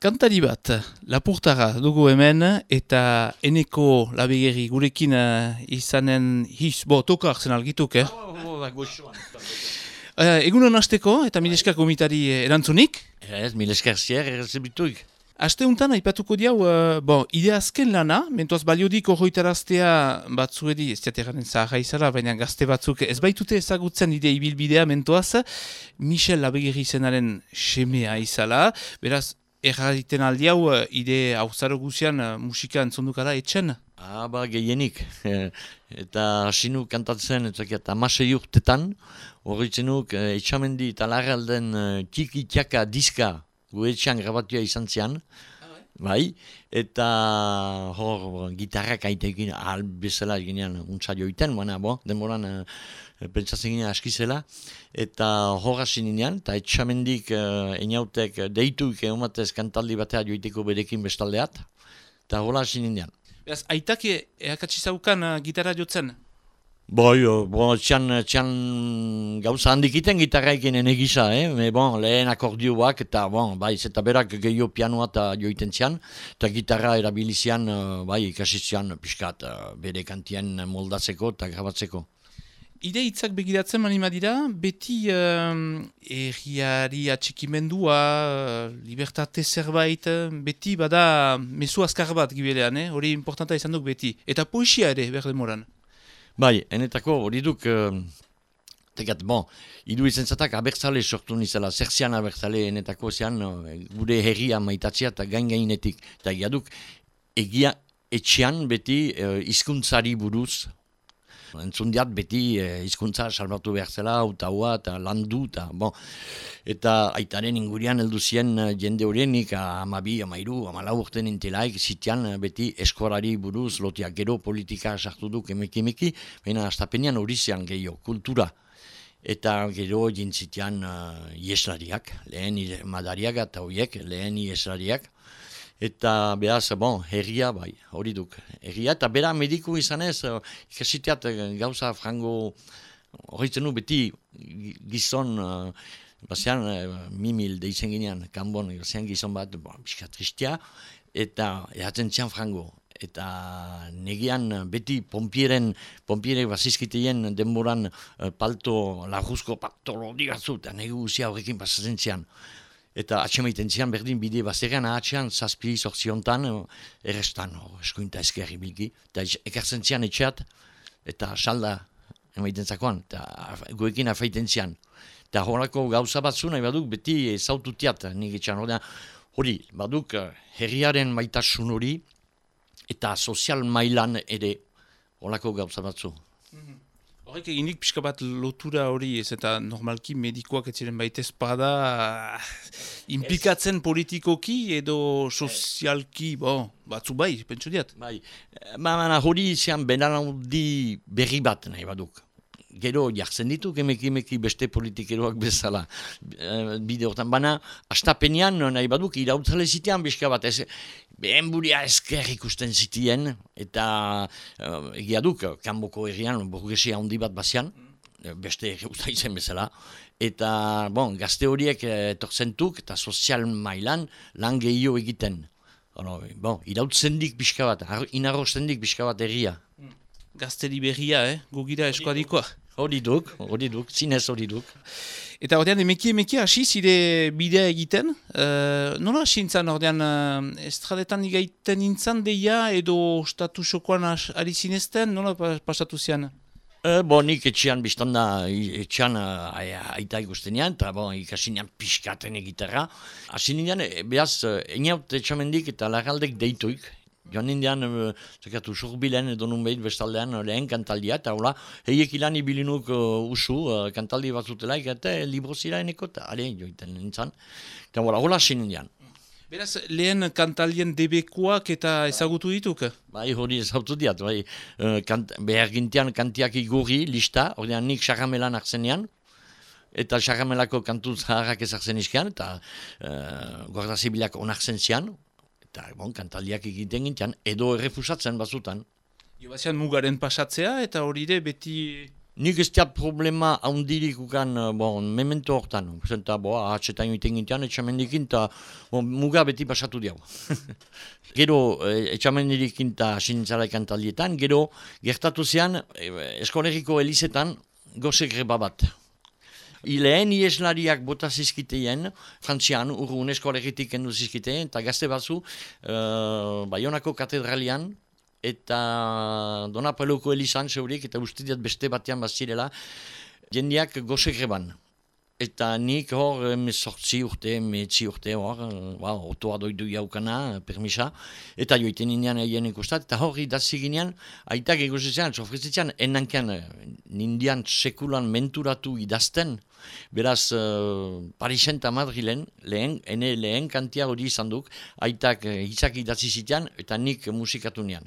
Kantari bat, lapurtara dugu hemen, eta eneko labegeri gurekin uh, izanen his, bo, toko hartzen algituk, eh? Uh, egunon hasteko eta mileska komitari erantzunik? Ez, mileska zier, errezibituik. Aste untan, aipatuko diau, uh, bon, ide azken lana, mentuaz baliodik horroitaraztea batzuedi, ez diateraren zaharra izala, baina gazte batzuk ez baitute ezagutzen ide ibilbidea mentuaz, Michel Labegeri zenaren semea izala, beraz, Erraditen aldi hau, eh, ide hau zaro guzian uh, musika entzondukara etxen? Ah, ba, gehienik. eta hasinu kantatzen, eta amasei urtetan, horretzen nuk, uh, etxamendi eta lagalden txiki txaka diska gu etxean grabatua izan zian. Bai, eta hor, gitarrak aitekin, ahal ginean, untsa joiten, baina, bo, demoran, uh, pentsatzen ginean askizela eta horra zininean, eta etxamendik uh, enautek deituik eumatez kantaldi batea joiteko berekin bestaldeat, eta horra zininean. Beraz, aitak eakatsi zaukan uh, gitarra jotzen? Boi, bo, txan, txan gauza handikiten gitarra ekinen egisa, eh? Me, bon, lehen akordioak eta bon, bai, zeta berak gehiago pianoa eta joiten zian, eta gitarra erabilizian, bai, ikasizian pixkat, bere kantien moldatzeko eta grabatzeko. Ide hitzak begiratzen mani dira, beti uh, erriari atxikimendua, uh, libertate zerbait, beti bada mesu azkar bat gibelean, eh? hori importanta izan duk beti. Eta poesia ere, berde moran. Bai, enetako hori duk, uh, tegat, bon, idu izan zatak abertzale sortu nizela, zerzian abertzale enetako zean, gure herria maitatzea eta gain gainetik. Eta egia egia etxean beti uh, izkuntzari buruz, Entzundiat beti eh, hizkuntza salbatu behar zela, utaua eta landu eta bon. Eta aitaren ingurian heldu zien eh, jende horienik amabi, amairu, amalau urten intelaik zitian eh, beti eskorari buruz lotiak gero politika sartu duk emeki emeki, baina astapenian hori zean gehiago, kultura. Eta gero jintzitian uh, ieslariak, lehen madariak eta horiek, lehen ieslariak. Eta behaz, bon, herria bai, hori duk. Herria eta bera mediku izanez, uh, ikasiteat uh, gauza frango horretzen nu beti gizon, uh, bazean uh, mimil deitzen ginean, kanbon, bazean gizon bat, bon, tristia, eta erratzen zian frango. Eta negian beti pompieren, pompierek bazizkiteien denboran uh, palto, laguzko palto lodi batzu, eta negu guzia horrekin pasatzen zian eta atxemaiten zian berdin bide bazerean atxean zazpi sortziontan errestan eskuinta ezkerri bilgi eta ekartzen zian etxeat eta salda emaiten zakoan eta guekin afaiten zian. Eta horako gauza batzu baduk beti zaututiat nik etxan hori baduk eh, herriaren maitasun hori eta sozial mailan ere horako gauza batzu. Mhm. Horrek eginik pixka bat lotura hori ez eta normalki medikoak ez ziren baita espada implikatzen politikoki edo sozialki, bo, batzu bai, pentsu diat. Bai, ba, hori izan benaraldi berri bat nahi baduk gero jartzen ditu, emeki emeki beste politikeroak bezala. E, bide hortan, baina, astapenean, nahi baduk, irautzale zitean bizka bat, ez, behen buria esker ikusten zitien, eta uh, egia duk, kanboko errian, burgesia handi bat bazian, beste erreuta izen bezala, eta, bon, gazte horiek etorzentuk, eta sozial mailan, lan gehiago egiten. Ono, bon, irautzen dik bizka bat, inarrozen dik bizka bat erria. Gazteri berria, eh? Gugira eskoadikoa. Hori duk, hori duk, zinez hori duk. Eta ordean, emeki emeki hasi zide bidea egiten. Uh, nola hasi nintzen ordean, uh, estradetan igaiten nintzen deia edo statu sokoan ari zinezten, nola pasatu zian? Uh, bo, nik etxean biztan da, etxean uh, aita ikusten nian, eta bo, ikasi nian pixkaten egitera. Hasi nintzen, behaz, eniaut etxamendik eta lagaldek deituik, Joan nindian, uh, zekatu, surbilen edo nun behit bestaldean lehen kantaldia, eta hola, heiek ilan ibilinuk uh, usu, uh, kantaldi bat zutela, eta libro zira eneko, eta ale, joiten nintzen. Eta hola, hola sin nindian. Beraz, lehen kantaldien debekoak eta ezagutu dituk? Bai, hori ezagutu diat, bai. Uh, kant, behar gintian kantiak igurri, lista, hori nik xagamelan arzenean, eta xagamelako kantu zaharrak ezartzen izkean, eta uh, guarda zibilak onartzen zian, eta bon, kantaldiak egiten gintian, edo errefusatzen bazutan. Jo, bazian mugaren pasatzea, eta hori ere beti Nik ez diat problema haundirik ukan, eh, bon, memento hortan. Zenta, bo, ahatsetan joiten gintean, etxamendikin, eta bon, muga beti pasatu diau. gero, eh, etxamendikin eta sinintzara ikantaldietan, gero, gertatu zean, eh, eskolegiko elizetan, gozek greba bat. Lehen ieslariak bota zizkiteien, frantzian, urrun eskolegitik endu zizkiteien, eta gazte batzu, uh, Bayonako katedralian, eta dona peluko elizan zeurik, eta uste beste batean bazirela, jendiak gozek reban. Eta nik hor, sortzi urte, metzi urte hor, ba, otoa doidu jaukana, permisa, eta joiten indian egin ikustat, eta hor idatzi ginean, aitak egozizean, sofrizitzean, enankean, nindian sekulan menturatu idazten, beraz, uh, Parisen eta Madrilen, lehen, ene lehen kantia hori izan duk, aitak hitzak idatzi zitean, eta nik musikatu nian.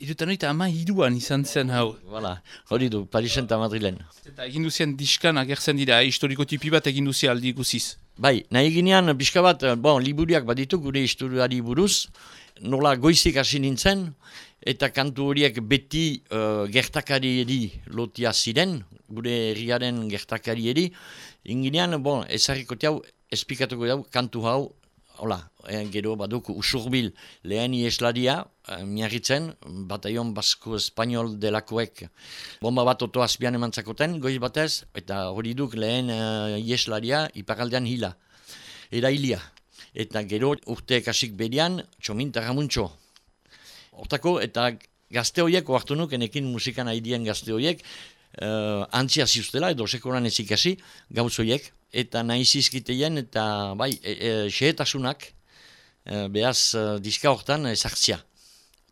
Irutan oita ama hiruan izan zen hau. Voilà, hori du, Parisen eta Madrilen. Eta egin duzien diskan agertzen dira, eh? historiko tipi bat egin duzia aldi guziz. Bai, nahi ginean, pixka bat, bon, liburiak baditu gure historiari buruz, nola goizik hasi nintzen, eta kantu horiek beti uh, gertakari eri lotia ziren, gure herriaren gertakari eri, inginean, bon, ezarriko tiau, espikatuko jau, kantu hau, hola, eh, gero baduk usurbil lehen ieslaria, eh, miarritzen, bataion basko espanol delakoek bomba bat oto azpian emantzakoten, goiz batez, eta hori duk lehen eh, ieslaria iparaldean hila, erailia. Eta gero urte kasik berian, txomin tarramuntxo. Hortako, eta gazte horiek, oartu nuk, enekin musikan haidien gazte horiek, uh, antzia ziustela, edo sekoran ez ikasi, gauz horiek, eta nahi zizkiteien, eta bai, e, e, xehetasunak, e, behaz e, diska hortan ezartzia.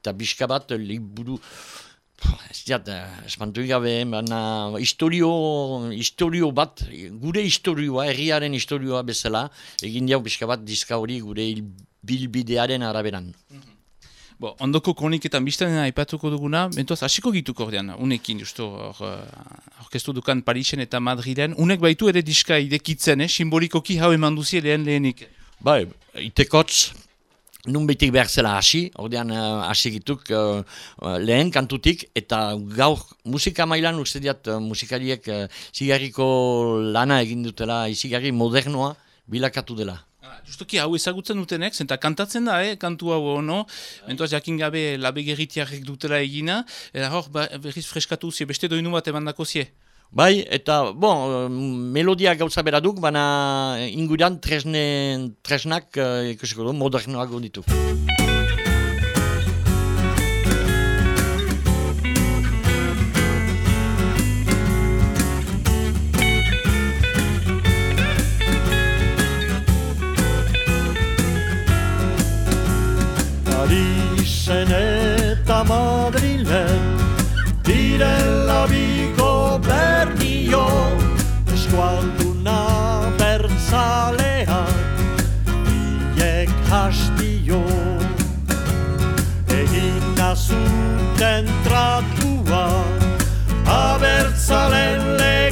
Eta bizka bat, liburu, ez diat, espantu gabe, baina historio, historio bat, gure historioa, erriaren historioa bezala, egin diau bizka bat diska hori gure bilbidearen araberan. Mhm. Bo, ondoko kroniketan bizten aipatuko duguna, mentuaz hasiko gituko ordean, unekin, justu, orkestu dukan Parisen eta Madriden, unek baitu ere diska idekitzen, eh? simbolikoki hau eman duzi lehen lehenik. Bai, itekotz, nun behitik behar zela hasi, ordean uh, hasi gituk uh, lehen kantutik, eta gaur musika mailan uste diat musikariek uh, zigarriko lana egin dutela, izigarri modernoa bilakatu dela. Justoki hau ezagutzen dutenek, zenta kantatzen da, eh, kantu hau ono, mentuaz jakin gabe labe gerritiarrek dutela egina, eta hor, ba, berriz freskatu zie, beste doinu bat eman dako zie. Bai, eta, bon, melodia gauza beraduk, baina inguran tresne, tresnak, eh, ikusiko du, modernoak ditu. Madrilen Direla biko bernio Eskualduna bertzalean Iek hastio Egin azuten tratua Abertzalen lekutzean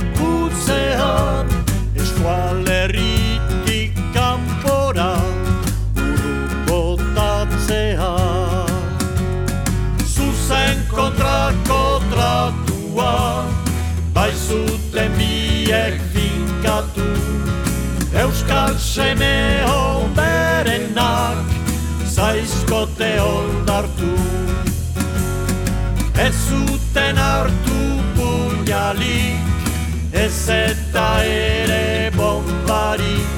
seme honberenak Zaizkote holdartu Ez zuten hartu puñalik Ez eta ere bombarik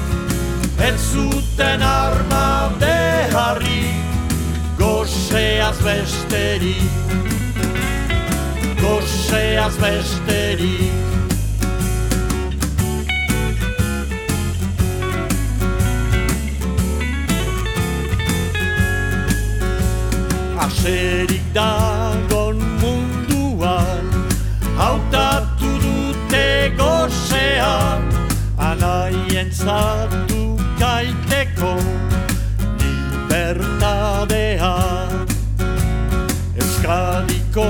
Ez zuten arma beharrik Goseaz besterik. Gozeaz besterik. Dagon munduan, hautatu dute gozean, anaien zatu kaiteko libertadean. Euskadiko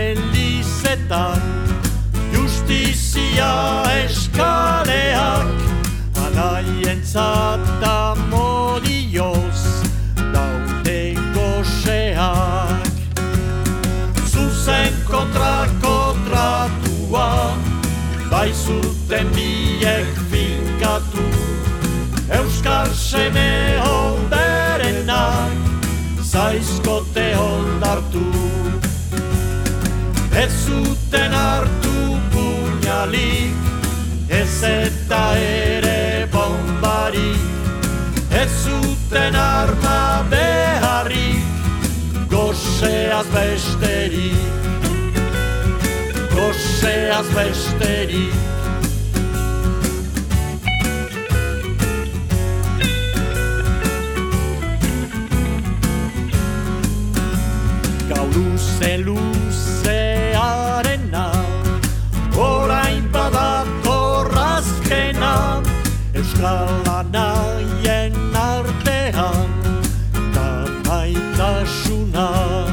elizetan Justizia eskaleak Anaien zata baizuten biek finkatu Euskal seme honderenak zaizkote hondartu Ez zuten hartu puñalik ez eta ere bombarik Ez zuten arma beharrik gozeaz besterik gozeaz besterik. Gau luze luze arena Orain badator azkena Euskal anaien artean Da maitasuna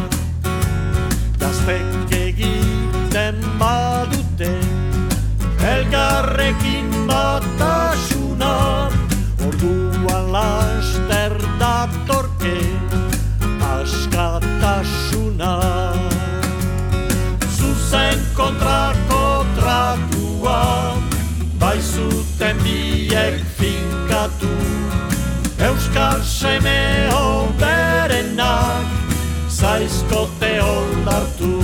seme berenak Zaizkote ondartu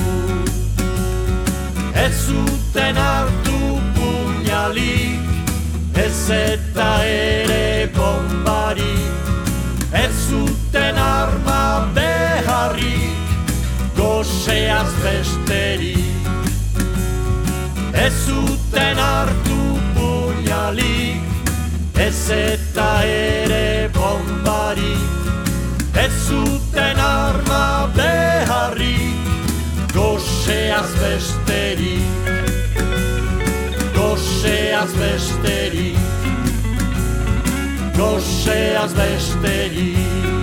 Ez zuten hartu puñalik Ez eta ere bombarik Ez zuten arma beharrik Gozeaz besterik. Ez zuten hartu puñalik Ez eta ere bombarik Ez zuten arma beharrik Gozeaz besterik Gozeaz besterik Gozeaz besterik